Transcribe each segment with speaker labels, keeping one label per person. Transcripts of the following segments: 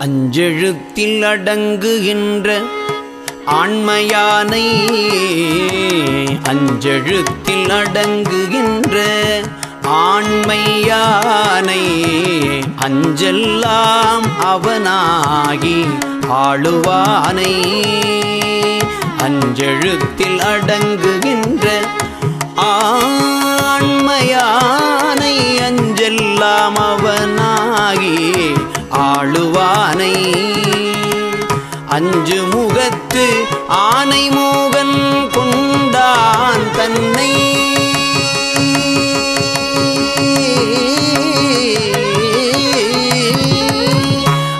Speaker 1: அஞ்செழுத்தில் அடங்குகின்ற ஆண்மையானை அஞ்செழுத்தில் அடங்குகின்ற ஆண்மையானை அஞ்செல்லாம் அவனாகி ஆளுவானை. அஞ்செழுத்தில் அடங்குகின்ற ஆண்மையானை அஞ்செல்லாம் அவனாகி ஆளுவானை. அஞ்சு முகத்து ஆனை மோகன் கொண்டான் தன்னை.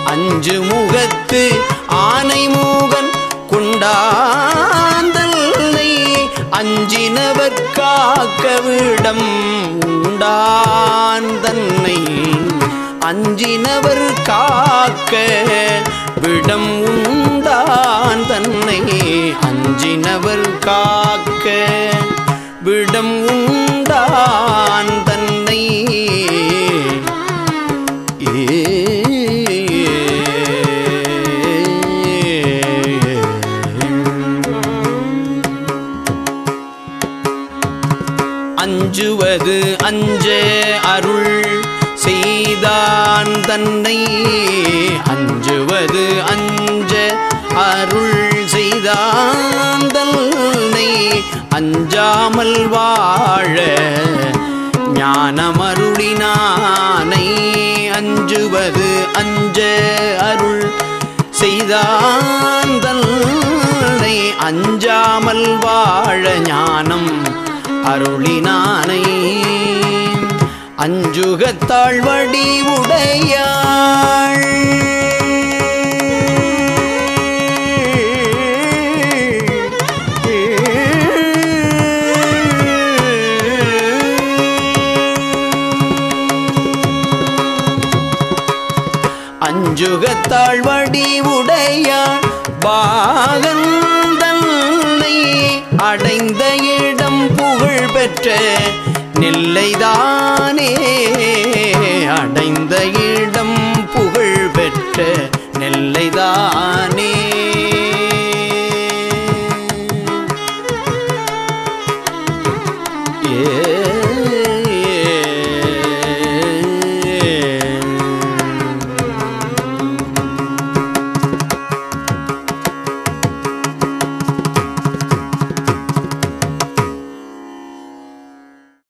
Speaker 1: அஞ்சு முகத்து ஆனை மோகன் கொண்டாந்தல்லை அஞ்சினவர் காக்க விடம் உண்டா. அஞ்சினவர் காக்க விடம் உண்டான் தன்னை. அஞ்சினவர் காக்க விடம் உண்டான் தன்னை. அஞ்சுவது அஞ்சே அருள். செய்தான் தன்னை. அஞ்சுவது அஞ்ச அருள் செய்தான் தன்னை. அஞ்சாமல் வாழ ஞானமருளினானை. அஞ்சுவது அஞ்ச அருள் செய்தான் தன்னை. அஞ்சாமல் வாழ ஞானம் அருளினானை. அஞ்சுகத்தாள் வடி உடையாள். அஞ்சுகத்தாள் வடி உடையாள். பாகன் தன்னை அடைந்த இடம் புகழ் பெற்ற நெல்லைதானே மறைந்த